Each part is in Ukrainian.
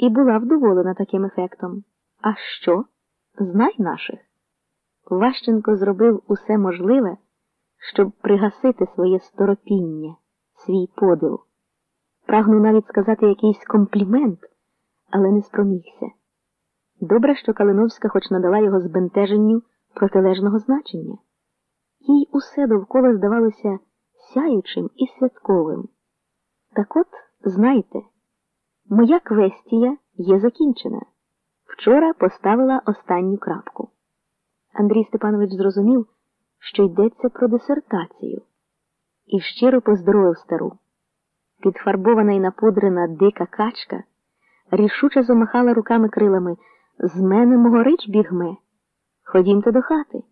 і була вдоволена таким ефектом. А що? Знай наших. Ващенко зробив усе можливе, щоб пригасити своє сторопіння, свій подив. Прагнув навіть сказати якийсь комплімент, але не спромігся. Добре, що Калиновська хоч надала його збентеженню протилежного значення. Їй усе довкола здавалося сяючим і святковим. Так от, знайте, моя квестія є закінчена. Вчора поставила останню крапку. Андрій Степанович зрозумів, що йдеться про дисертацію, і щиро поздоровив стару. Підфарбована і напудрена дика качка рішуче замахала руками крилами. З мене мого рич бігме. Ходімте до хати.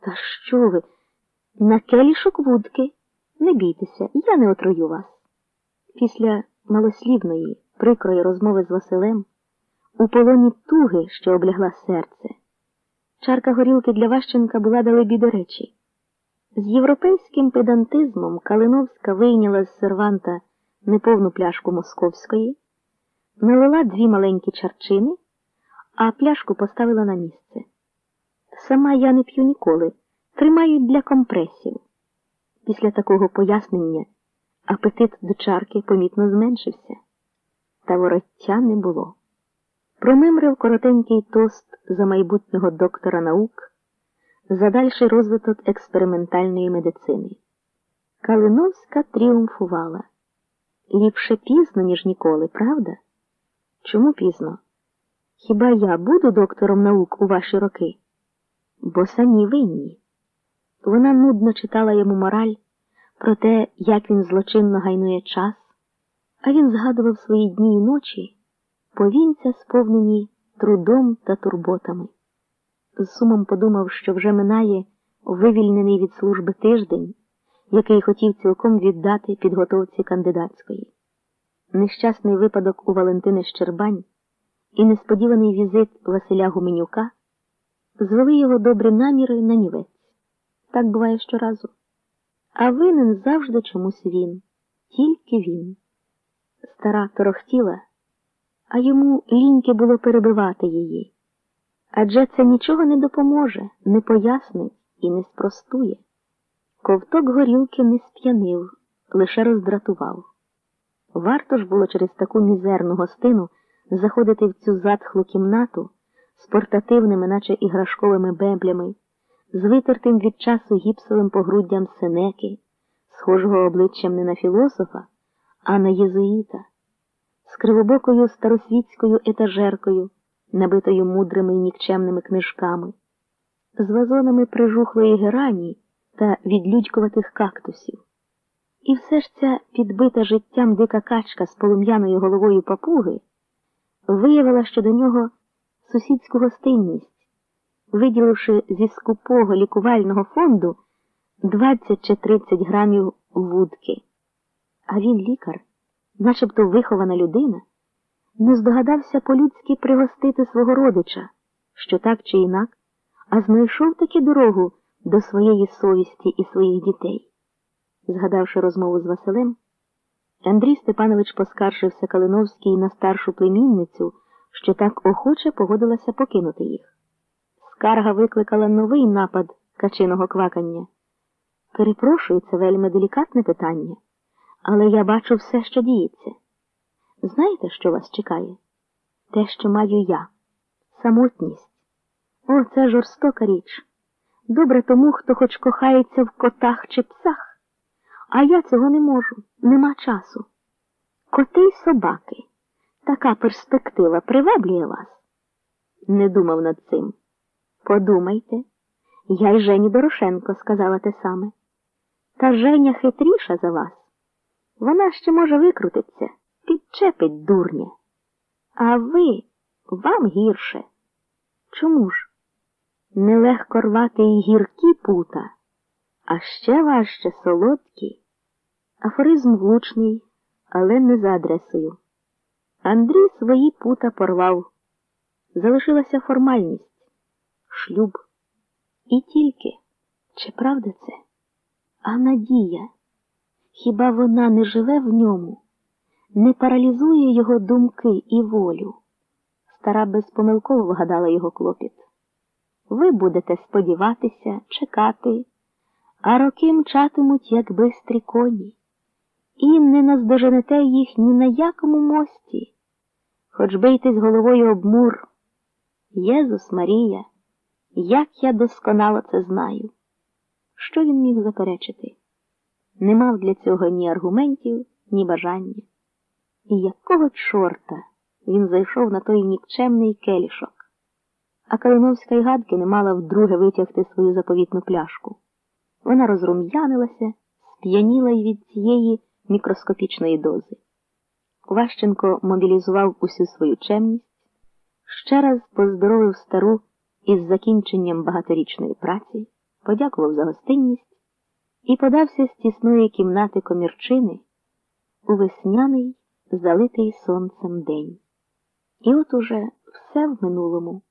Та що ви? На келішок вудки. Не бійтеся, я не отрою вас. Після малослівної, прикрої розмови з Василем у полоні туги, що облягла серце. Чарка горілки для Ващенка була далебі до речі. З європейським педантизмом Калиновська вийняла з серванта неповну пляшку московської, налила дві маленькі чарчини, а пляшку поставила на місце. Сама я не п'ю ніколи, тримають для компресів. Після такого пояснення апетит до чарки помітно зменшився, та вороття не було. Промимрив коротенький тост за майбутнього доктора наук, за дальший розвиток експериментальної медицини. Калиновська тріумфувала. Ліпше пізно, ніж ніколи, правда? Чому пізно? Хіба я буду доктором наук у ваші роки? Бо самі винні. Вона нудно читала йому мораль про те, як він злочинно гайнує час, а він згадував свої дні і ночі, повінця сповнені трудом та турботами. З сумом подумав, що вже минає вивільнений від служби тиждень, який хотів цілком віддати підготовці кандидатської. Нещасний випадок у Валентини Щербань і несподіваний візит Василя Гуменюка звели його добрі наміри на нівець. Так буває щоразу. А винен завжди чомусь він, тільки він. Стара торохтіла, а йому ліньки було перебивати її. Адже це нічого не допоможе, не пояснить і не спростує. Ковток горілки не сп'янив, лише роздратував. Варто ж було через таку мізерну гостину заходити в цю затхлу кімнату з портативними, наче іграшковими беблями, з витертим від часу гіпсовим погруддям сенеки, схожого обличчям не на філософа, а на єзуїта, з кривобокою старосвітською етажеркою, набитою мудрими і нікчемними книжками, з вазонами прижухлої герані та відлюдькуватих кактусів. І все ж ця підбита життям дика качка з полум'яною головою папуги виявила щодо нього сусідську гостинність, виділивши зі скупого лікувального фонду 20 чи 30 грамів вудки. А він, лікар, начебто вихована людина, не здогадався по-людськи пригостити свого родича, що так чи інак, а знайшов таки дорогу до своєї совісті і своїх дітей. Згадавши розмову з Василем, Андрій Степанович поскаржився Калиновській на старшу племінницю, що так охоче погодилася покинути їх. Скарга викликала новий напад качиного квакання. Перепрошую, це вельми делікатне питання, але я бачу все, що діється. Знаєте, що вас чекає? Те, що маю я самотність. О, це жорстока річ. Добре тому, хто хоч кохається в котах чи псах. А я цього не можу, нема часу. Коти й собаки. Така перспектива приваблює вас. Не думав над цим. Подумайте, я й Жені Дорошенко сказала те саме. Та Женя хитріша за вас. Вона ще може викрутитися, підчепить дурня. А ви вам гірше. Чому ж? Нелегко рвати й гіркі пута, а ще важче солодкі. Афоризм влучний, але не за адресою. Андрій свої пута порвав. Залишилася формальність, шлюб. І тільки, чи правда це? А надія, хіба вона не живе в ньому, не паралізує його думки і волю. Стара безпомилково вгадала його клопіт. Ви будете сподіватися, чекати, а роки мчатимуть, як бистрі коні, і не наздоженете їх ні на якому мості, хоч бийтесь головою об мур. Єзус Марія, як я досконало це знаю. Що він міг заперечити? Не мав для цього ні аргументів, ні бажання. І якого чорта він зайшов на той нікчемний келішок? А Калиновська й гадки не мала вдруге витягти свою заповітну пляшку. Вона розрум'янилася, сп'яніла й від цієї мікроскопічної дози. Ващенко мобілізував усю свою чемність, ще раз поздоровив стару із закінченням багаторічної праці, подякував за гостинність і подався з тісної кімнати комірчини у весняний, залитий сонцем день. І от уже все в минулому.